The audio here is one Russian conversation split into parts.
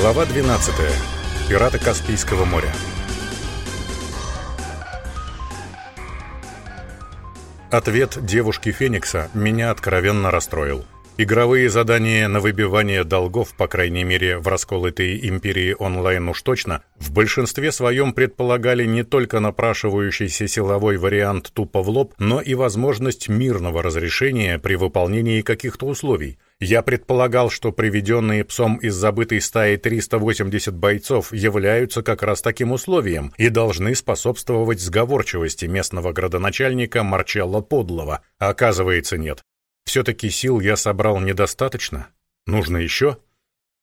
Глава 12. Пираты Каспийского моря. Ответ девушки Феникса меня откровенно расстроил. Игровые задания на выбивание долгов, по крайней мере в расколотой империи онлайн уж точно, в большинстве своем предполагали не только напрашивающийся силовой вариант тупо в лоб, но и возможность мирного разрешения при выполнении каких-то условий. Я предполагал, что приведенные псом из забытой стаи 380 бойцов являются как раз таким условием и должны способствовать сговорчивости местного градоначальника Марчелло Подлого. Оказывается, нет. Все-таки сил я собрал недостаточно. Нужно еще?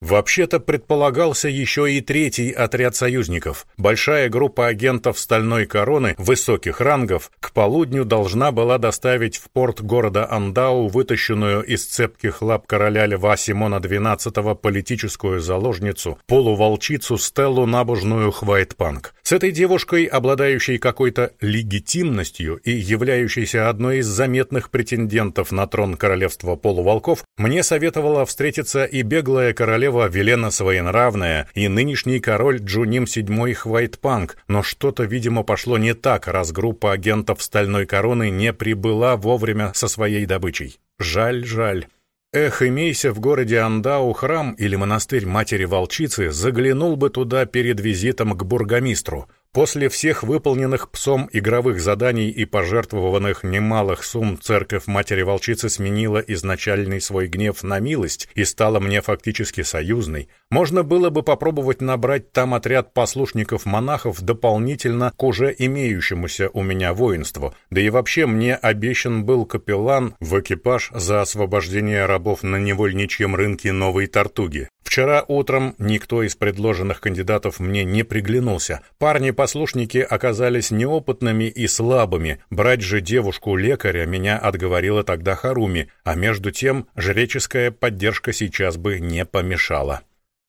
Вообще-то предполагался еще и третий отряд союзников. Большая группа агентов Стальной Короны высоких рангов к полудню должна была доставить в порт города Андау вытащенную из цепких лап короля Льва Симона XII политическую заложницу, полуволчицу Стеллу набожную Хвайтпанк. С этой девушкой, обладающей какой-то легитимностью и являющейся одной из заметных претендентов на трон королевства полуволков, мне советовала встретиться и беглая королева королева Велена Своенравная и нынешний король Джуним VII Хвайтпанк, но что-то, видимо, пошло не так, раз группа агентов Стальной Короны не прибыла вовремя со своей добычей. Жаль, жаль. Эх, имейся в городе Андау храм или монастырь Матери-Волчицы, заглянул бы туда перед визитом к бургомистру. После всех выполненных псом игровых заданий и пожертвованных немалых сумм церковь Матери-Волчицы сменила изначальный свой гнев на милость и стала мне фактически союзной. Можно было бы попробовать набрать там отряд послушников-монахов дополнительно к уже имеющемуся у меня воинству. Да и вообще мне обещан был капеллан в экипаж за освобождение рабов на невольничьем рынке Новой Тартуги. Вчера утром никто из предложенных кандидатов мне не приглянулся. Парни-послушники оказались неопытными и слабыми. Брать же девушку-лекаря меня отговорила тогда Харуми, а между тем жреческая поддержка сейчас бы не помешала.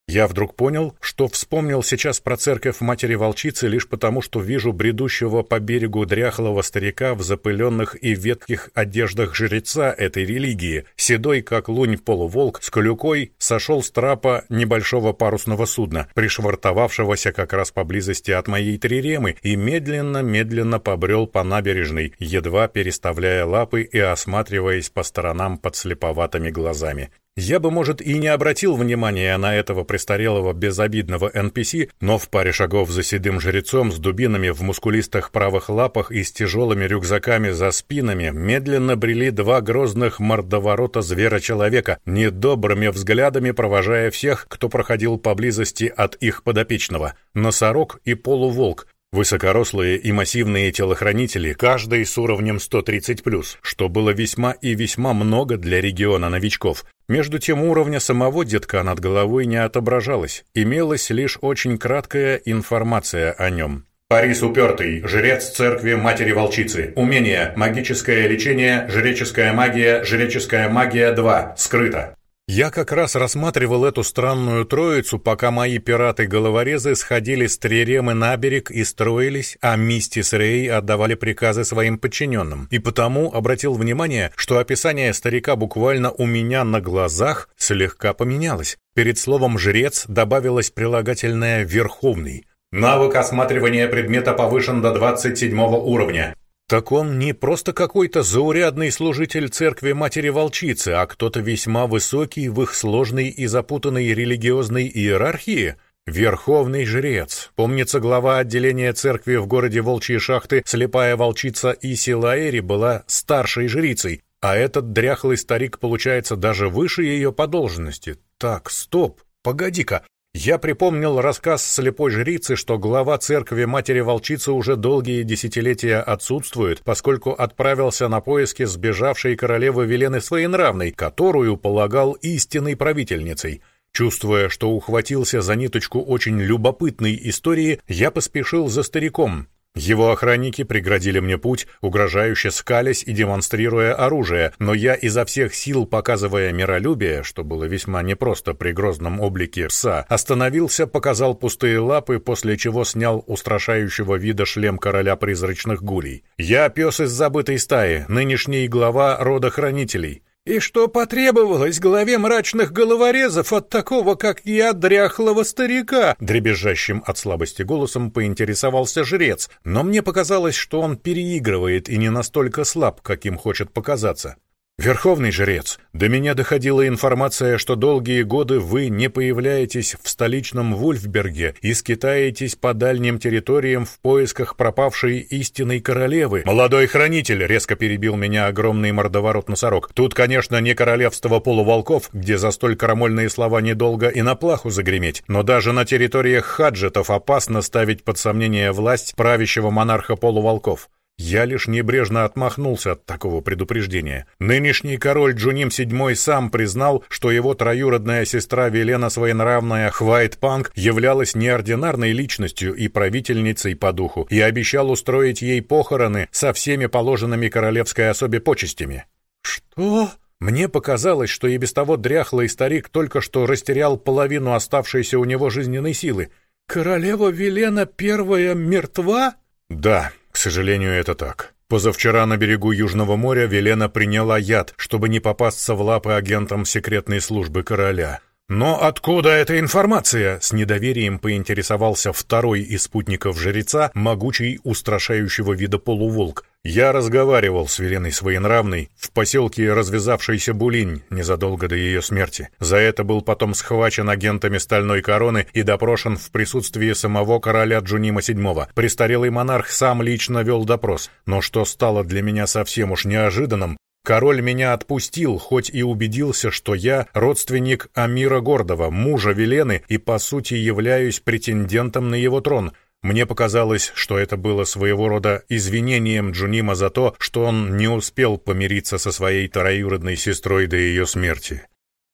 Я вдруг понял, что вспомнил сейчас про церковь Матери-Волчицы лишь потому, что вижу бредущего по берегу дряхлого старика в запыленных и ветких одеждах жреца этой религии. Седой, как лунь полуволк, с колюкой сошел с трапа небольшого парусного судна, пришвартовавшегося как раз поблизости от моей триремы, и медленно-медленно побрел по набережной, едва переставляя лапы и осматриваясь по сторонам под слеповатыми глазами. Я бы, может, и не обратил внимания на этого престарелого безобидного NPC, но в паре шагов за седым жрецом с дубинами в мускулистых правых лапах и с тяжелыми рюкзаками за спинами медленно брели два грозных мордоворота звера-человека, недобрыми взглядами провожая всех, кто проходил поблизости от их подопечного. Носорог и полуволк, Высокорослые и массивные телохранители, каждый с уровнем 130+, что было весьма и весьма много для региона новичков. Между тем уровня самого детка над головой не отображалось, имелась лишь очень краткая информация о нем. Парис упертый, жрец церкви Матери-Волчицы. Умение, магическое лечение, жреческая магия, жреческая магия 2, скрыто. Я как раз рассматривал эту странную троицу, пока мои пираты-головорезы сходили с Триремы на берег и строились, а Мисти с Рей отдавали приказы своим подчиненным. И потому обратил внимание, что описание старика буквально у меня на глазах слегка поменялось. Перед словом «жрец» добавилось прилагательное «верховный». Навык осматривания предмета повышен до 27 уровня. Так он не просто какой-то заурядный служитель церкви Матери-Волчицы, а кто-то весьма высокий в их сложной и запутанной религиозной иерархии? Верховный жрец. Помнится, глава отделения церкви в городе Волчьи Шахты, слепая волчица Иси Лаэри, была старшей жрицей, а этот дряхлый старик, получается, даже выше ее по должности. Так, стоп, погоди-ка, я припомнил рассказ слепой жрицы, что глава церкви Матери-Волчицы уже долгие десятилетия отсутствует, поскольку отправился на поиски сбежавшей королевы Велены Своенравной, которую полагал истинной правительницей. Чувствуя, что ухватился за ниточку очень любопытной истории, я поспешил за стариком, его охранники преградили мне путь, угрожающе скалясь и демонстрируя оружие, но я изо всех сил, показывая миролюбие, что было весьма непросто при грозном облике пса, остановился, показал пустые лапы, после чего снял устрашающего вида шлем короля призрачных гулей. «Я пес из забытой стаи, нынешний глава рода хранителей». И что потребовалось главе мрачных головорезов от такого, как я, дряхлого старика? Дребезжащим от слабости голосом поинтересовался жрец, но мне показалось, что он переигрывает и не настолько слаб, каким хочет показаться. «Верховный жрец, до меня доходила информация, что долгие годы вы не появляетесь в столичном Вульфберге и скитаетесь по дальним территориям в поисках пропавшей истинной королевы». «Молодой хранитель!» — резко перебил меня огромный мордоворот-носорог. «Тут, конечно, не королевство полуволков, где за столь крамольные слова недолго и на плаху загреметь, но даже на территориях хаджетов опасно ставить под сомнение власть правящего монарха полуволков. Я лишь небрежно отмахнулся от такого предупреждения. Нынешний король Джуним VII сам признал, что его троюродная сестра Велена Своенравная Хвайт Панк являлась неординарной личностью и правительницей по духу, и обещал устроить ей похороны со всеми положенными королевской особе почестями. «Что?» Мне показалось, что и без того дряхлый старик только что растерял половину оставшейся у него жизненной силы. «Королева Велена Первая мертва?» «Да», к сожалению, это так. Позавчера на берегу Южного моря Велена приняла яд, чтобы не попасться в лапы агентам секретной службы короля. «Но откуда эта информация?» — с недоверием поинтересовался второй из спутников жреца, могучий, устрашающего вида полуволк. «Я разговаривал с Веленой Своенравной в поселке развязавшийся Булинь незадолго до ее смерти. За это был потом схвачен агентами Стальной Короны и допрошен в присутствии самого короля Джунима VII. Престарелый монарх сам лично вел допрос. Но что стало для меня совсем уж неожиданным, Король меня отпустил, хоть и убедился, что я родственник Амира Гордова, мужа Велены, и по сути являюсь претендентом на его трон. Мне показалось, что это было своего рода извинением Джунима за то, что он не успел помириться со своей троюродной сестрой до ее смерти.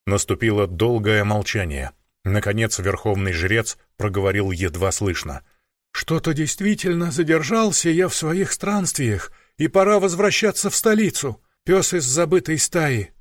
Наступило долгое молчание. Наконец верховный жрец проговорил едва слышно. «Что-то действительно задержался я в своих странствиях, и пора возвращаться в столицу пес из забытой стаи.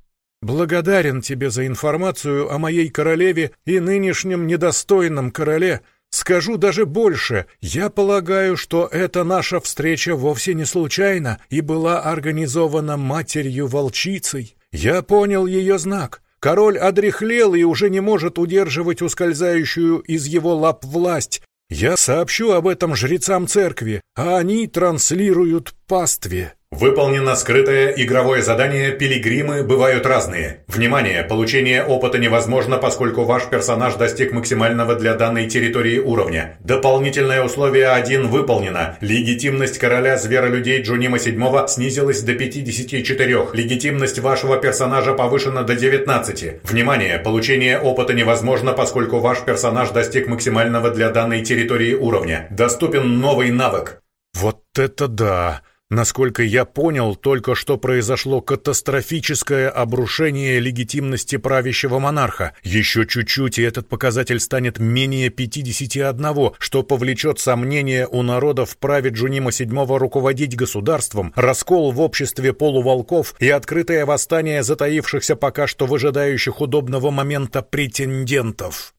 Благодарен тебе за информацию о моей королеве и нынешнем недостойном короле. Скажу даже больше. Я полагаю, что эта наша встреча вовсе не случайна и была организована матерью-волчицей. Я понял ее знак. Король одряхлел и уже не может удерживать ускользающую из его лап власть. Я сообщу об этом жрецам церкви, а они транслируют пастве. Выполнено скрытое игровое задание «Пилигримы бывают разные». Внимание! Получение опыта невозможно, поскольку ваш персонаж достиг максимального для данной территории уровня. Дополнительное условие 1 выполнено. Легитимность короля зверолюдей Джунима 7 снизилась до 54. Легитимность вашего персонажа повышена до 19. Внимание! Получение опыта невозможно, поскольку ваш персонаж достиг максимального для данной территории уровня. Доступен новый навык. Вот это да! Насколько я понял, только что произошло катастрофическое обрушение легитимности правящего монарха. Еще чуть-чуть, и этот показатель станет менее 51, что повлечет сомнения у народа в праве Джунима VII руководить государством, раскол в обществе полуволков и открытое восстание затаившихся пока что выжидающих удобного момента претендентов.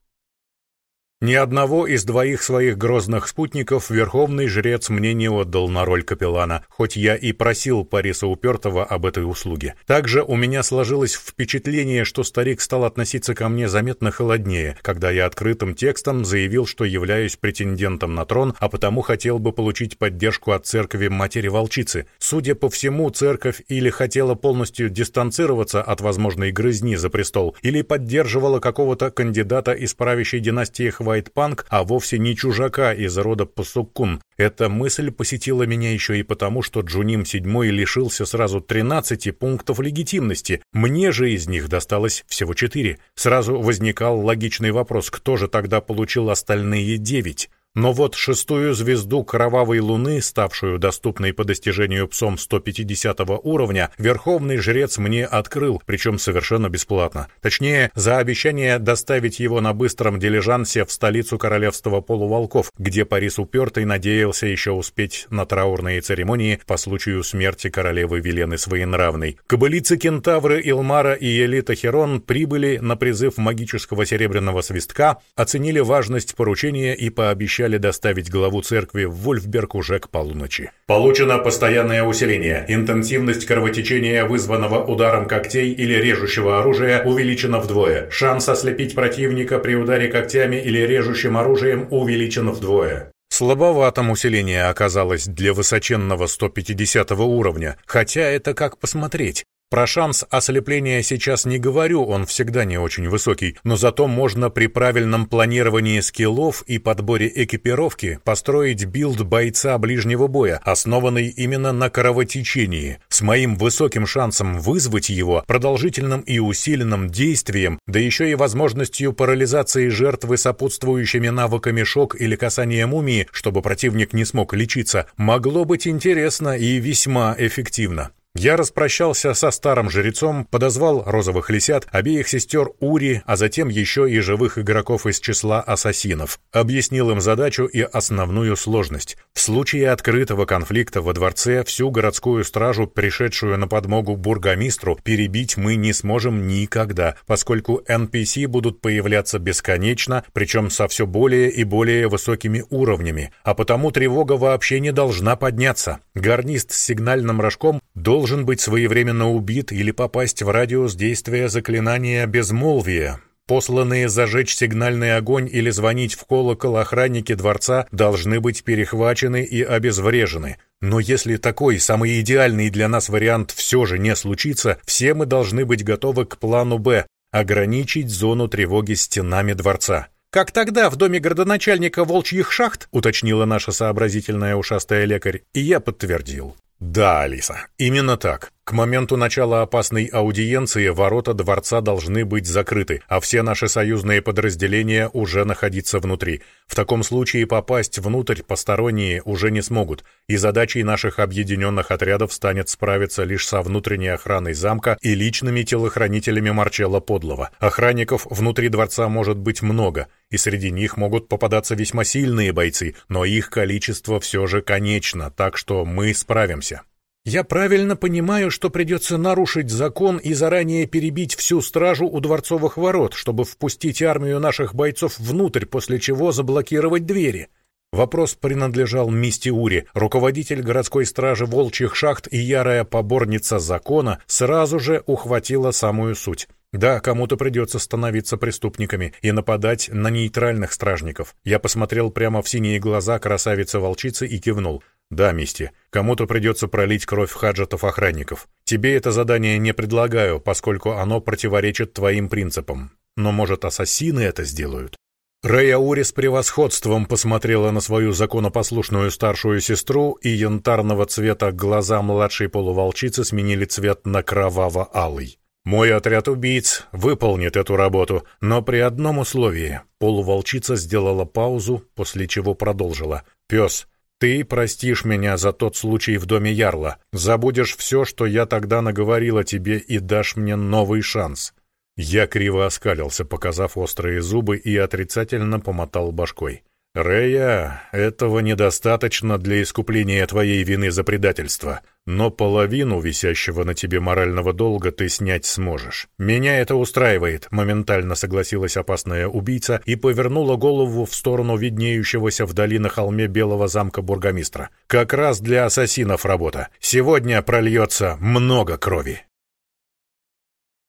Ни одного из двоих своих грозных спутников верховный жрец мне не отдал на роль капеллана, хоть я и просил Париса Упертого об этой услуге. Также у меня сложилось впечатление, что старик стал относиться ко мне заметно холоднее, когда я открытым текстом заявил, что являюсь претендентом на трон, а потому хотел бы получить поддержку от церкви Матери-Волчицы. Судя по всему, церковь или хотела полностью дистанцироваться от возможной грызни за престол, или поддерживала какого-то кандидата из правящей династии Хвай Вайтпанк, а вовсе не чужака из рода Пасуккун. Эта мысль посетила меня еще и потому, что Джуним VII лишился сразу 13 пунктов легитимности. Мне же из них досталось всего 4. Сразу возникал логичный вопрос, кто же тогда получил остальные 9? Но вот шестую звезду Кровавой Луны, ставшую доступной по достижению псом 150 уровня, Верховный Жрец мне открыл, причем совершенно бесплатно. Точнее, за обещание доставить его на быстром дилижансе в столицу Королевства Полуволков, где Парис Упертый надеялся еще успеть на траурные церемонии по случаю смерти королевы Велены Своенравной. Кобылицы Кентавры Илмара и Элита Херон прибыли на призыв магического серебряного свистка, оценили важность поручения и пообещали пообещали доставить главу церкви в Вольфберг уже к полуночи. Получено постоянное усиление. Интенсивность кровотечения, вызванного ударом когтей или режущего оружия, увеличена вдвое. Шанс ослепить противника при ударе когтями или режущим оружием увеличен вдвое. Слабоватым усиление оказалось для высоченного 150 уровня, хотя это как посмотреть. Про шанс ослепления сейчас не говорю, он всегда не очень высокий, но зато можно при правильном планировании скиллов и подборе экипировки построить билд бойца ближнего боя, основанный именно на кровотечении, с моим высоким шансом вызвать его, продолжительным и усиленным действием, да еще и возможностью парализации жертвы сопутствующими навыками шок или касание мумии, чтобы противник не смог лечиться, могло быть интересно и весьма эффективно. Я распрощался со старым жрецом, подозвал розовых лисят, обеих сестер Ури, а затем еще и живых игроков из числа ассасинов. Объяснил им задачу и основную сложность. В случае открытого конфликта во дворце всю городскую стражу, пришедшую на подмогу бургомистру, перебить мы не сможем никогда, поскольку NPC будут появляться бесконечно, причем со все более и более высокими уровнями, а потому тревога вообще не должна подняться. Гарнист с сигнальным рожком должен должен быть своевременно убит или попасть в радиус действия заклинания безмолвия. Посланные зажечь сигнальный огонь или звонить в колокол охранники дворца должны быть перехвачены и обезврежены. Но если такой, самый идеальный для нас вариант все же не случится, все мы должны быть готовы к плану «Б» — ограничить зону тревоги стенами дворца. «Как тогда в доме городоначальника волчьих шахт?» — уточнила наша сообразительная ушастая лекарь, и я подтвердил. Да, Алиса, именно так. К моменту начала опасной аудиенции ворота дворца должны быть закрыты, а все наши союзные подразделения уже находиться внутри. В таком случае попасть внутрь посторонние уже не смогут, и задачей наших объединенных отрядов станет справиться лишь со внутренней охраной замка и личными телохранителями Марчелла Подлого. Охранников внутри дворца может быть много, и среди них могут попадаться весьма сильные бойцы, но их количество все же конечно, так что мы справимся. Я правильно понимаю, что придется нарушить закон и заранее перебить всю стражу у дворцовых ворот, чтобы впустить армию наших бойцов внутрь, после чего заблокировать двери. Вопрос принадлежал Мисти Ури, руководитель городской стражи волчьих шахт и ярая поборница закона, сразу же ухватила самую суть. Да, кому-то придется становиться преступниками и нападать на нейтральных стражников. Я посмотрел прямо в синие глаза красавицы-волчицы и кивнул. «Да, Мисти, кому-то придется пролить кровь хаджатов-охранников. Тебе это задание не предлагаю, поскольку оно противоречит твоим принципам. Но, может, ассасины это сделают?» Раяури с превосходством посмотрела на свою законопослушную старшую сестру, и янтарного цвета глаза младшей полуволчицы сменили цвет на кроваво-алый. «Мой отряд убийц выполнит эту работу, но при одном условии». Полуволчица сделала паузу, после чего продолжила. «Пес, ты простишь меня за тот случай в доме Ярла, забудешь все, что я тогда наговорила тебе, и дашь мне новый шанс». Я криво оскалился, показав острые зубы, и отрицательно помотал башкой. «Рея, этого недостаточно для искупления твоей вины за предательство, но половину висящего на тебе морального долга ты снять сможешь. Меня это устраивает», — моментально согласилась опасная убийца и повернула голову в сторону виднеющегося вдали на холме белого замка бургомистра. «Как раз для ассасинов работа. Сегодня прольется много крови».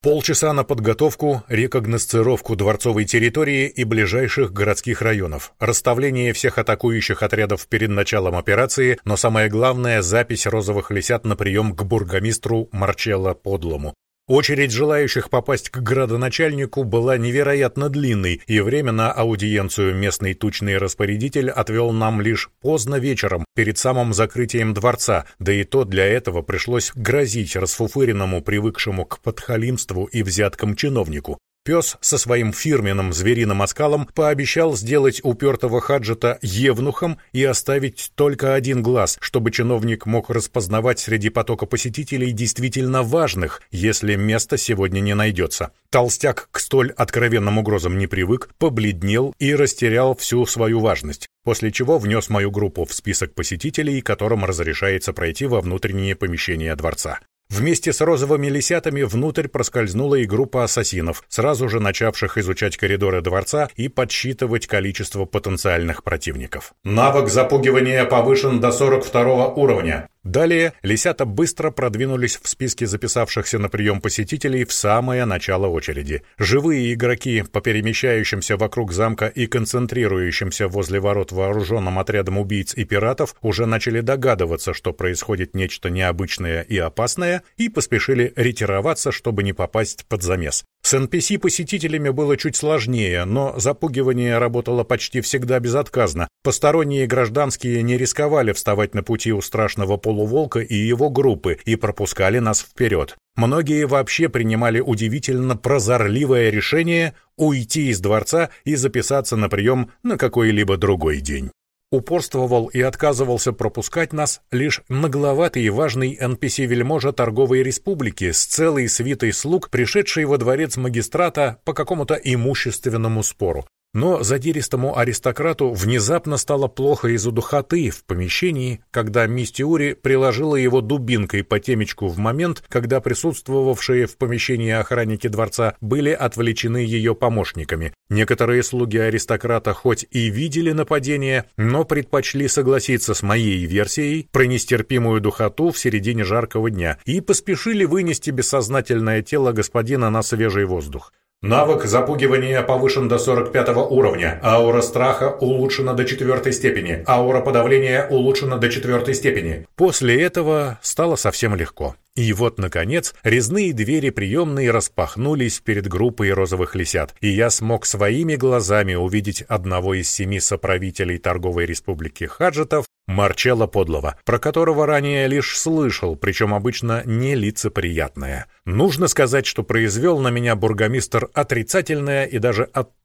Полчаса на подготовку, рекогносцировку дворцовой территории и ближайших городских районов, расставление всех атакующих отрядов перед началом операции, но самое главное — запись розовых лисят на прием к бургомистру Марчелло Подлому. Очередь желающих попасть к градоначальнику была невероятно длинной, и время на аудиенцию местный тучный распорядитель отвел нам лишь поздно вечером, перед самым закрытием дворца, да и то для этого пришлось грозить расфуфыренному, привыкшему к подхалимству и взяткам чиновнику. Пес со своим фирменным звериным оскалом пообещал сделать упертого хаджета евнухом и оставить только один глаз, чтобы чиновник мог распознавать среди потока посетителей действительно важных, если место сегодня не найдется. Толстяк к столь откровенным угрозам не привык, побледнел и растерял всю свою важность, после чего внес мою группу в список посетителей, которым разрешается пройти во внутренние помещения дворца. Вместе с розовыми лисятами внутрь проскользнула и группа ассасинов, сразу же начавших изучать коридоры дворца и подсчитывать количество потенциальных противников. Навык запугивания повышен до 42 уровня. Далее лисята быстро продвинулись в списке записавшихся на прием посетителей в самое начало очереди. Живые игроки по перемещающимся вокруг замка и концентрирующимся возле ворот вооруженным отрядом убийц и пиратов уже начали догадываться, что происходит нечто необычное и опасное, и поспешили ретироваться, чтобы не попасть под замес. С NPC-посетителями было чуть сложнее, но запугивание работало почти всегда безотказно. Посторонние гражданские не рисковали вставать на пути у страшного полуволка и его группы и пропускали нас вперед. Многие вообще принимали удивительно прозорливое решение уйти из дворца и записаться на прием на какой-либо другой день упорствовал и отказывался пропускать нас лишь нагловатый и важный NPC-вельможа торговой республики с целой свитой слуг, пришедший во дворец магистрата по какому-то имущественному спору. Но задиристому аристократу внезапно стало плохо из-за духоты в помещении, когда Мистиури приложила его дубинкой по темечку в момент, когда присутствовавшие в помещении охранники дворца были отвлечены ее помощниками. Некоторые слуги аристократа хоть и видели нападение, но предпочли согласиться с моей версией про нестерпимую духоту в середине жаркого дня и поспешили вынести бессознательное тело господина на свежий воздух. Навык запугивания повышен до 45 уровня. Аура страха улучшена до 4 степени. Аура подавления улучшена до 4 степени. После этого стало совсем легко. И вот, наконец, резные двери приемной распахнулись перед группой розовых лисят, и я смог своими глазами увидеть одного из семи соправителей торговой республики Хаджетов, Марчелла Подлого, про которого ранее лишь слышал, причем обычно не лицеприятное. Нужно сказать, что произвел на меня бургомистр отрицательное и даже отталкивающее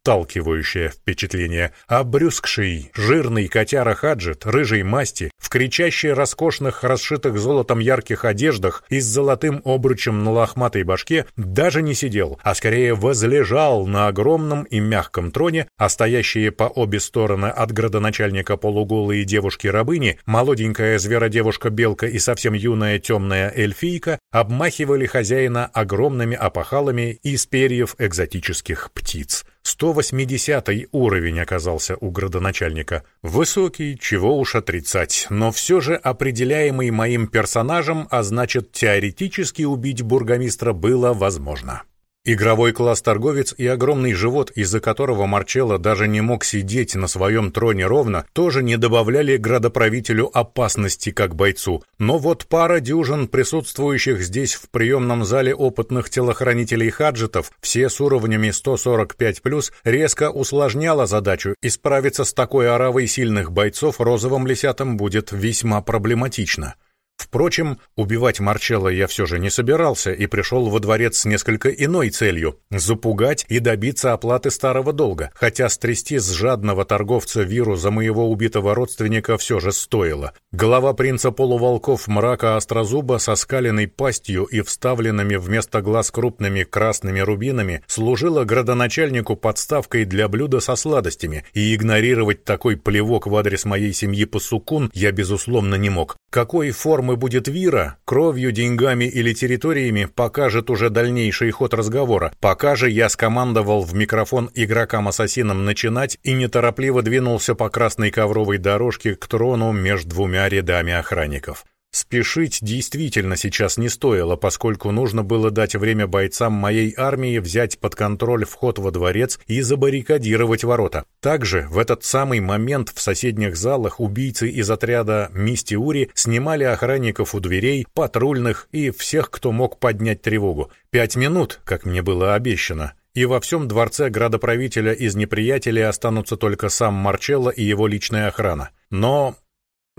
впечатление. Обрюзгший, жирный котяра Хаджет, рыжей масти, в кричащей роскошных, расшитых золотом ярких одеждах и с золотым обручем на лохматой башке, даже не сидел, а скорее возлежал на огромном и мягком троне, а стоящие по обе стороны от градоначальника полуголые девушки-рабы рабыни, молоденькая зверодевушка-белка и совсем юная темная эльфийка обмахивали хозяина огромными опахалами из перьев экзотических птиц. 180 уровень оказался у градоначальника. Высокий, чего уж отрицать, но все же определяемый моим персонажем, а значит теоретически убить бургомистра было возможно. Игровой класс-торговец и огромный живот, из-за которого Марчелло даже не мог сидеть на своем троне ровно, тоже не добавляли градоправителю опасности как бойцу. Но вот пара дюжин присутствующих здесь в приемном зале опытных телохранителей-хаджетов, все с уровнями 145+, резко усложняла задачу, и справиться с такой оравой сильных бойцов розовым лисятам будет весьма проблематично. Впрочем, убивать Марчелло я все же не собирался и пришел во дворец с несколько иной целью — запугать и добиться оплаты старого долга, хотя стрясти с жадного торговца виру за моего убитого родственника все же стоило. Голова принца полуволков мрака Острозуба со скаленной пастью и вставленными вместо глаз крупными красными рубинами служила градоначальнику подставкой для блюда со сладостями, и игнорировать такой плевок в адрес моей семьи Пасукун я, безусловно, не мог. Какой формы будет Вира, кровью, деньгами или территориями, покажет уже дальнейший ход разговора. Пока же я скомандовал в микрофон игрокам-ассасинам начинать и неторопливо двинулся по красной ковровой дорожке к трону между двумя рядами охранников. Спешить действительно сейчас не стоило, поскольку нужно было дать время бойцам моей армии взять под контроль вход во дворец и забаррикадировать ворота. Также в этот самый момент в соседних залах убийцы из отряда Мистиури снимали охранников у дверей, патрульных и всех, кто мог поднять тревогу. Пять минут, как мне было обещано, и во всем дворце градоправителя из неприятелей останутся только сам Марчелло и его личная охрана. Но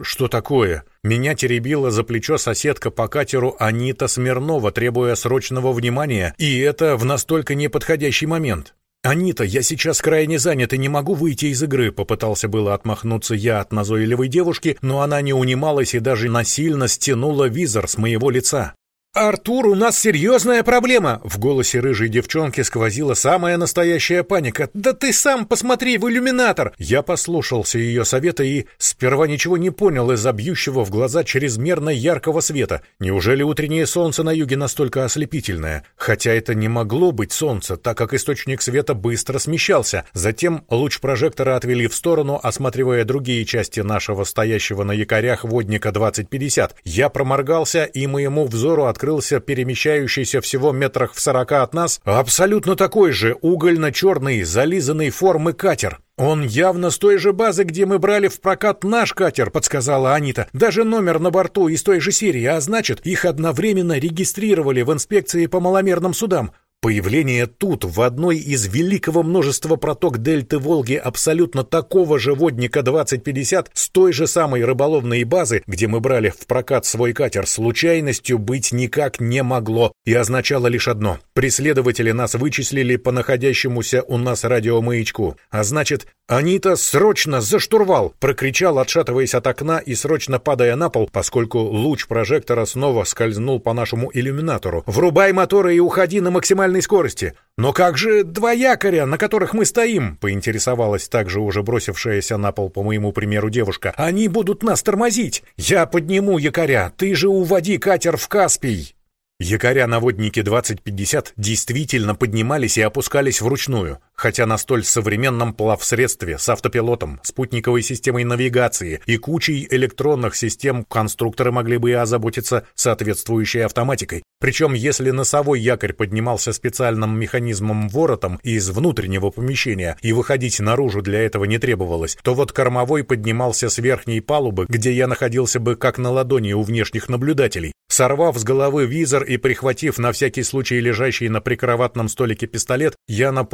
«Что такое?» Меня теребила за плечо соседка по катеру Анита Смирнова, требуя срочного внимания, и это в настолько неподходящий момент. «Анита, я сейчас крайне занят и не могу выйти из игры», попытался было отмахнуться я от назойливой девушки, но она не унималась и даже насильно стянула визор с моего лица. «Артур, у нас серьезная проблема!» В голосе рыжей девчонки сквозила самая настоящая паника. «Да ты сам посмотри в иллюминатор!» Я послушался ее совета и сперва ничего не понял из-за бьющего в глаза чрезмерно яркого света. Неужели утреннее солнце на юге настолько ослепительное? Хотя это не могло быть солнце, так как источник света быстро смещался. Затем луч прожектора отвели в сторону, осматривая другие части нашего стоящего на якорях водника 2050. Я проморгался, и моему взору от открылся перемещающийся всего метрах в сорока от нас абсолютно такой же угольно-черный, зализанный формы катер. «Он явно с той же базы, где мы брали в прокат наш катер», — подсказала Анита. «Даже номер на борту из той же серии, а значит, их одновременно регистрировали в инспекции по маломерным судам. Появление тут, в одной из великого множества проток Дельты Волги, абсолютно такого же водника 2050 с той же самой рыболовной базы, где мы брали в прокат свой катер, случайностью быть никак не могло и означало лишь одно. Преследователи нас вычислили по находящемуся у нас радиомаячку. А значит, «Анита, срочно за штурвал!» — прокричал, отшатываясь от окна и срочно падая на пол, поскольку луч прожектора снова скользнул по нашему иллюминатору. «Врубай моторы и уходи на максимальной скорости!» «Но как же два якоря, на которых мы стоим?» — поинтересовалась также уже бросившаяся на пол по моему примеру девушка. «Они будут нас тормозить! Я подниму якоря, ты же уводи катер в Каспий!» Якоря на воднике 2050 действительно поднимались и опускались вручную, хотя на столь современном плавсредстве с автопилотом, спутниковой системой навигации и кучей электронных систем конструкторы могли бы и озаботиться соответствующей автоматикой. Причем, если носовой якорь поднимался специальным механизмом-воротом из внутреннего помещения и выходить наружу для этого не требовалось, то вот кормовой поднимался с верхней палубы, где я находился бы как на ладони у внешних наблюдателей. Сорвав с головы визор и прихватив на всякий случай лежащий на прикроватном столике пистолет, я на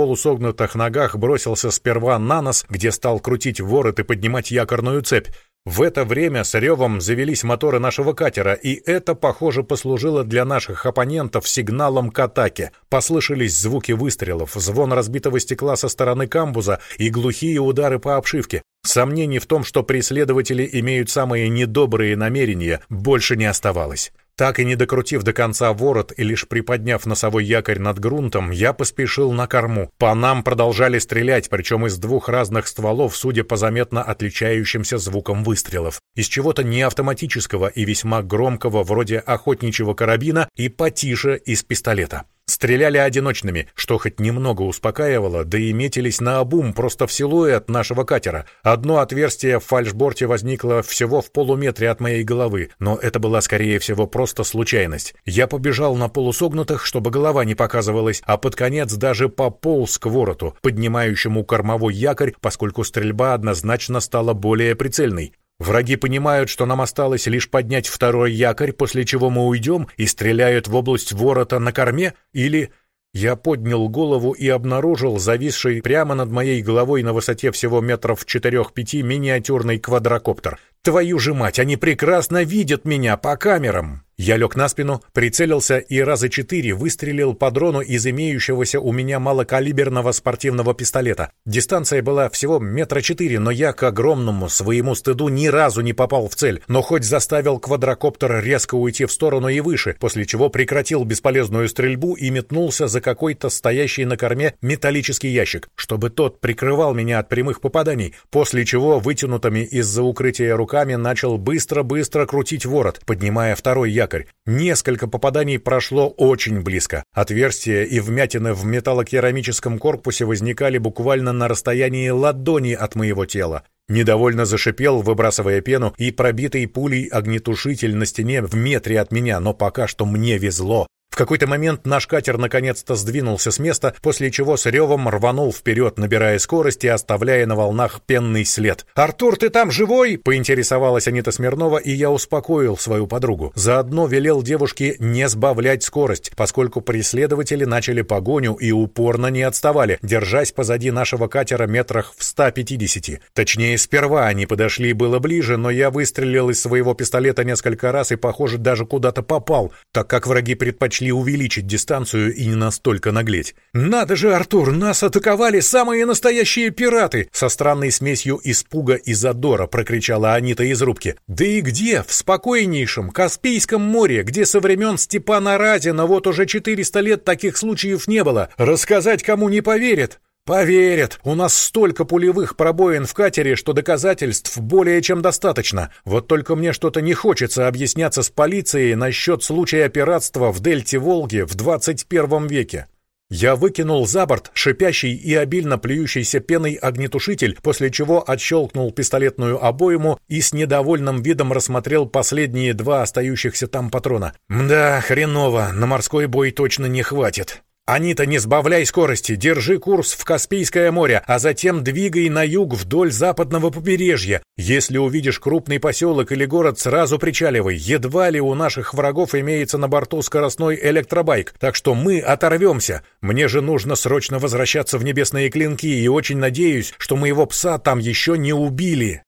полусогнутых ногах бросился сперва на нос, где стал крутить ворот и поднимать якорную цепь. В это время с ревом завелись моторы нашего катера, и это, похоже, послужило для наших оппонентов сигналом к атаке. Послышались звуки выстрелов, звон разбитого стекла со стороны камбуза и глухие удары по обшивке. Сомнений в том, что преследователи имеют самые недобрые намерения, больше не оставалось. Так и не докрутив до конца ворот и лишь приподняв носовой якорь над грунтом, я поспешил на корму. По нам продолжали стрелять, причем из двух разных стволов, судя по заметно отличающимся звукам выстрелов. Из чего-то не автоматического и весьма громкого, вроде охотничьего карабина, и потише из пистолета. Стреляли одиночными, что хоть немного успокаивало, да и метились на обум просто в силуэт нашего катера. Одно отверстие в фальшборте возникло всего в полуметре от моей головы, но это была, скорее всего, просто случайность. Я побежал на полусогнутых, чтобы голова не показывалась, а под конец даже пополз к вороту, поднимающему кормовой якорь, поскольку стрельба однозначно стала более прицельной. Враги понимают, что нам осталось лишь поднять второй якорь, после чего мы уйдем и стреляют в область ворота на корме, или... Я поднял голову и обнаружил зависший прямо над моей головой на высоте всего метров четырех-пяти миниатюрный квадрокоптер. Твою же мать, они прекрасно видят меня по камерам! Я лег на спину, прицелился и раза четыре выстрелил по дрону из имеющегося у меня малокалиберного спортивного пистолета. Дистанция была всего метра четыре, но я к огромному своему стыду ни разу не попал в цель, но хоть заставил квадрокоптер резко уйти в сторону и выше, после чего прекратил бесполезную стрельбу и метнулся за какой-то стоящий на корме металлический ящик, чтобы тот прикрывал меня от прямых попаданий, после чего вытянутыми из-за укрытия руками начал быстро-быстро крутить ворот, поднимая второй ящик якорь. Несколько попаданий прошло очень близко. Отверстия и вмятины в металлокерамическом корпусе возникали буквально на расстоянии ладони от моего тела. Недовольно зашипел, выбрасывая пену, и пробитый пулей огнетушитель на стене в метре от меня, но пока что мне везло. В какой-то момент наш катер наконец-то сдвинулся с места, после чего с ревом рванул вперед, набирая скорость и оставляя на волнах пенный след. «Артур, ты там живой?» — поинтересовалась Анита Смирнова, и я успокоил свою подругу. Заодно велел девушке не сбавлять скорость, поскольку преследователи начали погоню и упорно не отставали, держась позади нашего катера метрах в 150. Точнее, сперва они подошли было ближе, но я выстрелил из своего пистолета несколько раз и, похоже, даже куда-то попал, так как враги предпочли если увеличить дистанцию и не настолько наглеть. «Надо же, Артур, нас атаковали самые настоящие пираты!» Со странной смесью испуга и задора прокричала Анита из рубки. «Да и где? В спокойнейшем Каспийском море, где со времен Степана Разина вот уже 400 лет таких случаев не было. Рассказать кому не поверят. «Поверят, у нас столько пулевых пробоин в катере, что доказательств более чем достаточно. Вот только мне что-то не хочется объясняться с полицией насчет случая пиратства в дельте Волги в 21 веке». Я выкинул за борт шипящий и обильно плюющийся пеной огнетушитель, после чего отщелкнул пистолетную обойму и с недовольным видом рассмотрел последние два остающихся там патрона. «Мда, хреново, на морской бой точно не хватит». «Анита, не сбавляй скорости, держи курс в Каспийское море, а затем двигай на юг вдоль западного побережья. Если увидишь крупный поселок или город, сразу причаливай. Едва ли у наших врагов имеется на борту скоростной электробайк, так что мы оторвемся. Мне же нужно срочно возвращаться в небесные клинки и очень надеюсь, что моего пса там еще не убили».